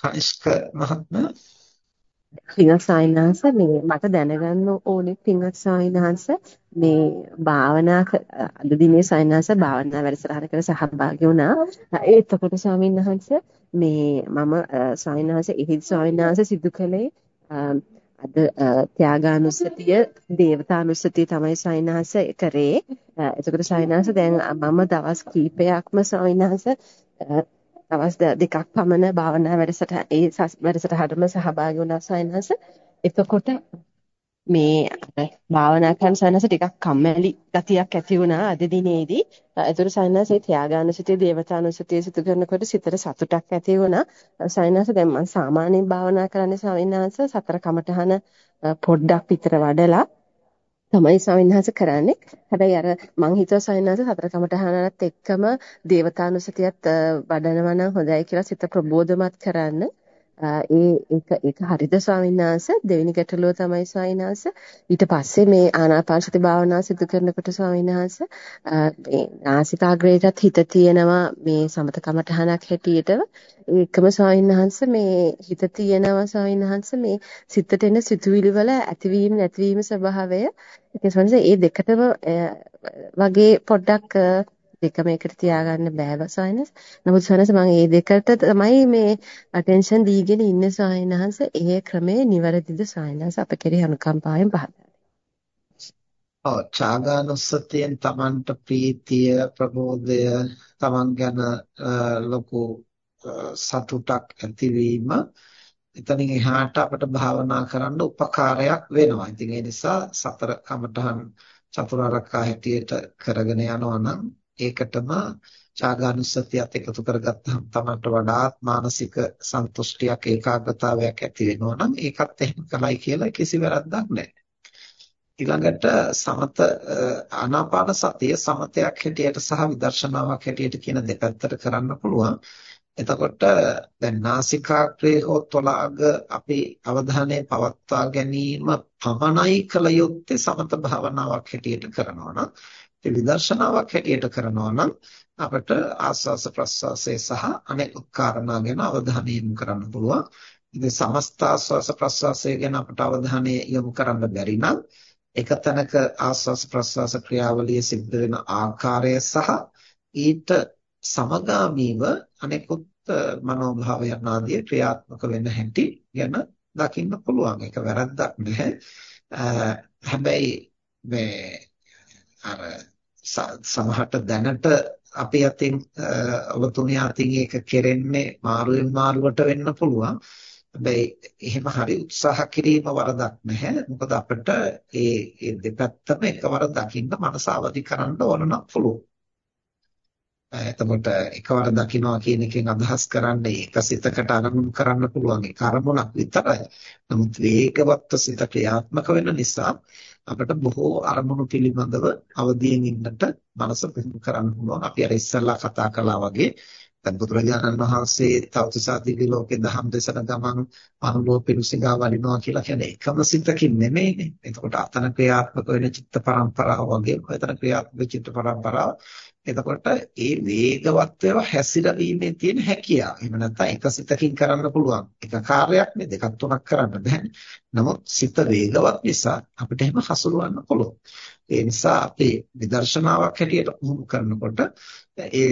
කනිෂ්ක මහත්මයා පින්වත් සායනහංශ මේ මට දැනගන්න ඕනේ පින්වත් සායනහංශ මේ භාවනා අද දිනේ සායනහංශ භාවනා වැඩසටහන කර සහභාගී වුණා. එතකොට ස්වාමින්වහන්ස මේ මම සායනහංශ ඉහිත් ස්වාමින්වහන්ස සිදු කළේ අද ත්‍යාගානුස්සතිය, දේවතානුස්සතිය තමයි සායනහංශ කරේ. එතකොට සායනහංශ දැන් මම දවස් කීපයක්ම සායනහංශ දවස් දෙකක් පමණ භාවනා වැඩසටහන ඒ වැඩසටහනම සහභාගී වුණා සයන්හස. එතකොට මේ භාවනා කරන සයන්හස ටිකක් කම්මැලි ගතියක් ඇති වුණා අද දිනේදී. ඒතර සයන්හස ඒ ත්‍යාගානුසතිය දේවතානුසතිය සිදු කරනකොට සිතට සතුටක් ඇති වුණා. සයන්හස දැන් මම සාමාන්‍යයෙන් භාවනා කරන්නේ සයන්හස සතර කමඨහන පොඩ්ඩක් විතර වඩලා තමයි ස්වාමීන් කරන්නේ. හැබැයි අර මං හිතුවා ස්වාමීන් වහන්සේ සතර කමඨහනත් එක්කම දේවතානුසතියත් වඩනවා නම් හොඳයි කියලා සිත ප්‍රබෝධමත් කරන්න. ඒ ඒක ඒක හරිද ස්වාමීන් වහන්සේ? දෙවෙනි ගැටලුව තමයි ස්වාමීන් වහන්සේ. ඊට පස්සේ මේ ආනාපාන සති භාවනාව සිදු කරනකොට ස්වාමීන් වහන්සේ මේ නාසිකාග්‍රේටත් හිත තියෙනවා මේ සමත කමඨහනක් හැටියට ඒකම ස්වාමීන් වහන්සේ මේ හිත තියෙනවා ස්වාමීන් වහන්සේ මේ සිතට එන සිතුවිලි වල ඇතිවීම නැතිවීම ස්වභාවය. ඒක ස්වාමීන් ඒ දෙකටම වගේ පොඩ්ඩක් දෙකම එකට තියාගන්න බෑ සායනස්. නමුත් සායනස් මම මේ දෙකට තමයි මේ අටෙන්ෂන් දීගෙන ඉන්නේ සායනහස. ඒ ක්‍රමය නිවැරදිද සායනස් අප කෙරේ අනුකම්පාවෙන් පහදන්න. ඔව් ඡාගානුස්සතියෙන් Tamanට ප්‍රීතිය ප්‍රබෝධය Taman ගැන ලොකු සතුටක් ඇතිවීම එතනින් එහාට අපිට භාවනා කරන්න උපකාරයක් වෙනවා. ඉතින් ඒ නිසා සතර කමඨහන් චතුරාර්යකා හැටියට කරගෙන යනවා නම් ඒකටම ඡාගානුස්සතියත් එකතු කරගත්තාම තමන්ට වඩාත් මානසික සන්තුෂ්ටියක් ඒකාග්‍රතාවයක් ඇති වෙනවා නම් ඒකත් එහෙම කලයි කියලා කිසි වැරද්දක් නැහැ. ඊළඟට සමත ආනාපාන සතිය සමතයක් හැටියට සහ විදර්ශනාවක් හැටියට කියන දෙපැත්තට කරන්න පුළුවන්. එතකොට දැන් නාසිකාග්‍රේ හෝ තොලාග අපි අවධානය පවත්වා ගැනීම පමණයි කල යුත්තේ සමත භාවනාවක් හැටියට කරනවා නම් ඒ විදර්ශනාවක් හැටියට කරනවා නම් අපිට ආස්වාස ප්‍රස්වාසයේ සහ අනෙකුත් කාරණා ගැන අවධානය යොමු කරන්න පුළුවන්. ඉතින් සමස්ත ආස්වාස ප්‍රස්වාසය ගැන අපිට අවධානය යොමු කරන්න බැරි නම් එක තැනක ආස්වාස ප්‍රස්වාස ක්‍රියාවලිය සිද්ධ වෙන ආකාරය සහ ඊට සමගාමීව අනෙකුත් මනෝභාවයන් ආදී ක්‍රියාත්මක වෙන හැටි ගැන දකින්න පුළුවන්. ඒක වැරද්දක් නැහැ. හැබැයි මේ අර සමහරට දැනට අපි අතින් ඔබතුමිය අතින් ඒක කෙරෙන්නේ මාරුවෙන් මාරුවට වෙන්න පුළුවන්. හැබැයි එහෙම හරි උත්සාහ කිරීම වරදක් නැහැ. මොකද අපිට ඒ ඒ දෙපැත්තම එකවර දකින්න මනස අවදි කරන්න ඕන නම් පුළුවන්. එතකොට එකවර දකින්නවා කියන එකෙන් අදහස් කරන්නේ එක සිතකට අරමුණු කරන්න පුළුවන් ඒ කර්මුණක් විතරයි. නමුත් වේගවත් සිත ක්‍රියාත්මක වෙන නිසා අපිට බොහෝ අරමුණු පිළිබඳව අවදියෙන් ඉන්නට මනස පුහුණු කරන්න පුළුවන්. අපි අර ඉස්සල්ලා කතා කළා වගේ දැන් බුදුරජාණන් වහන්සේ තවතිසා දිව්‍ය ලෝකේ දහම් දෙසන ගමන් අනුලෝ පිරුසිඟා වඩිනවා කියලා කියන්නේ එකම සිතකින් නෙමෙයිනේ. එතකොට අතන ක්‍රියාත්මක වෙන චිත්ත පරම්පරාව වගේ ඔයතන ක්‍රියාත්මක චිත්ත පරම්පරාව එතකොට ඒ වේගවත් ඒවා හැසිරවීමේ තියෙන හැකියාව. එහෙම නැත්නම් එක සිතකින් කරන්න පුළුවන්. එක කාර්යයක් නේ දෙකක් තුනක් කරන්න බෑනේ. නමුත් සිත වේගවත් නිසා අපිට එහෙම හසුරවන්න පුළුවන්. ඒ නිසා අපි විදර්ශනාවක් හැටියට පුහුණු කරනකොට ඒ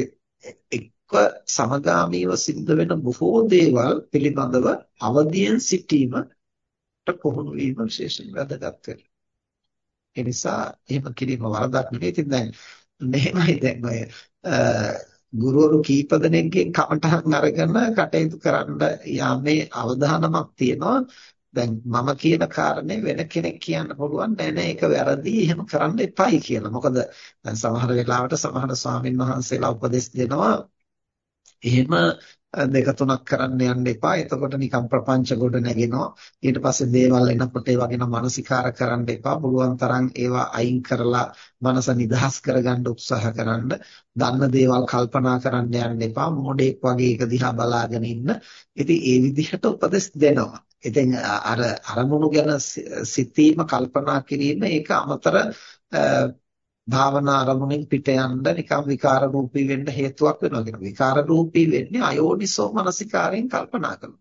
එක්ක සමගාමීව සිද්ධ වෙන බොහෝ දේවල් පිළිබඳව අවදියෙන් සිටීමට පුහුණු වීම විශේෂයෙන් වැදගත් වෙනවා. ඒ නිසා එහෙම කිරීම වරදක් නෙවෙයි. ඉතින් දැන් මෙහෙමයි දැන් ඔය ගුරුවරු කීප දෙනෙක්ගෙන් කමටහන් අරගෙන කටයුතු කරන්න යාමේ අවධානමක් තියෙනවා දැන් මම කියන කාරණේ වෙන කෙනෙක් කියන්න පුළුවන් නෑ නෑ ඒක වැරදි එහෙම කරන්න එපයි කියලා. මොකද දැන් සමහර වෙලාවට සමහර ස්වාමින් වහන්සේලා උපදෙස් දෙනවා එහෙම දෙක තුනක් කරන්න යන්න එපා. එතකොට නිකම් ප්‍රපංච ගොඩ නැගෙනවා. ඊට පස්සේ දේවල් එනකොට ඒවා ගැන මානසිකාර කරන්න එපා. පුළුවන් තරම් ඒවා අයින් කරලා මනස නිදහස් කරගන්න උත්සාහ කරන්න. දන්න දේවල් කල්පනා කරන්න යන්න එපා. මොඩෙක් වගේ එක දිහා බලාගෙන ඉන්න. ඉතින් ඒ විදිහට උපදෙස් දෙනවා. ඉතින් අර අරමුණු ගැන සිතීම කල්පනා කිරීම ඒක අමතර භාවනා අරමුණෙන් පිට යන්න නිකම් විකාර රූපී වෙන්න හේතුවක් වෙනවා කියන විකාර රූපී වෙන්නේ අයෝනිසෝ මනසිකාරයෙන් කල්පනා කරනවා.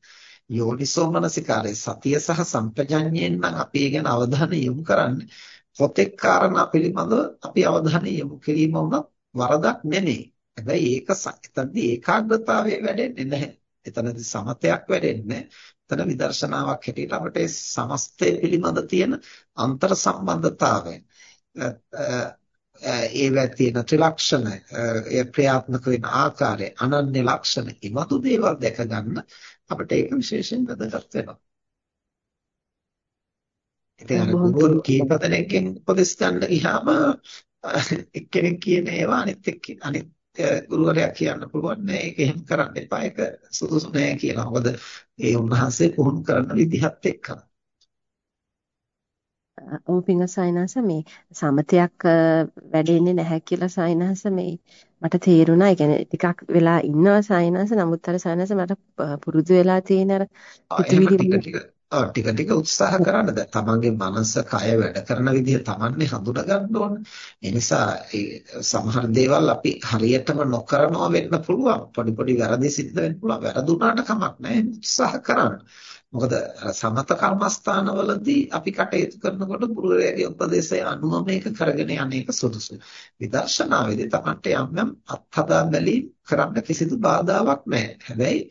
යෝනිසෝ මනසිකාරය සතිය සහ සම්පජඤ්ඤයෙන් නම් අපි ඒ ගැන අවධානය යොමු කරන්නේ පොතෙක් කාරණා පිළිබඳව අපි අවධානය යොමු කිරීම උනත් වරදක් නෙමෙයි. හැබැයි ඒක එතනදී ඒකාග්‍රතාවය වැඩෙන්නේ නැහැ. එතනදී සමතයක් වැඩෙන්නේ එතන විදර්ශනාවක් හැටියට අපිට සමස්තය පිළිබඳ තියෙන අන්තර් සම්බන්ධතාවය ඒවැ තියෙන ත්‍රිලක්ෂණ ඒ ක්‍රියාත්මක වෙන ආකාරය අනන්‍ය ලක්ෂණ ඉමතු දේවල් දැක ගන්න අපිට ඒක විශේෂයෙන් වැදගත් වෙනවා. ඉතින් අර ගුරු කීප දෙනෙක්ගෙන් උපදෙස් ගන්න ගියාම එක්කෙනෙක් කියන ඒවා අනිත් එක්ක අනිත් ගුරුවරයා කියන්න පුළුවන් නෑ ඒක එහෙම කරන්න එපා ඒක සුදුසු නෑ කියලා. මොකද ඒ උන්වහන්සේ පුහුණු කරන විදිහත් එක්ක. ඔව් පිංග සයින්හස මේ සමතයක් වැඩෙන්නේ නැහැ කියලා සයින්හස මේ මට තේරුණා. ඒ කියන්නේ ටිකක් වෙලා ඉන්නවා සයින්හස. නමුත් අර සයින්හස මට පුරුදු වෙලා තියෙන අර ටික ටික උත්සාහ කරන්න දැන් තමන්ගේ මනස කය වැඩ කරන විදිහ තමන්නේ හඳුනා ගන්න ඕන. ඒ නිසා සමහර දේවල් අපි හරියටම නොකරනවා වෙන්න පුළුවන්. පොඩි පොඩි වැරදි සිද්ධ වෙන්න පුළුවන්. වැරදුනාට කමක් නැහැ. උත්සාහ කරන්න. මොකද සමත කර්මස්ථානවලදී අපි කටයුතු කරනකොට ගුරුවරයාගේ උපදේශය අනුව මේක කරගෙන යන්නේක සුදුසුයි. විදර්ශනාවේදී තමන්ට යම් යම් අත්හදා බැලීම් කරන්න කිසිදු බාධාවක් නැහැ. හැබැයි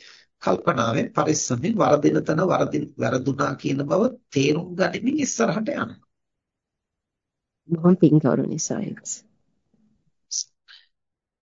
කල්පනාවෙන් පරිස්සමෙන් වරදින තන වරදින වැරදුනා කියන බව තේරුම් ගනිමින් ඉස්සරහට යනවා. බොහොම පිං කරුණී සයන්ස්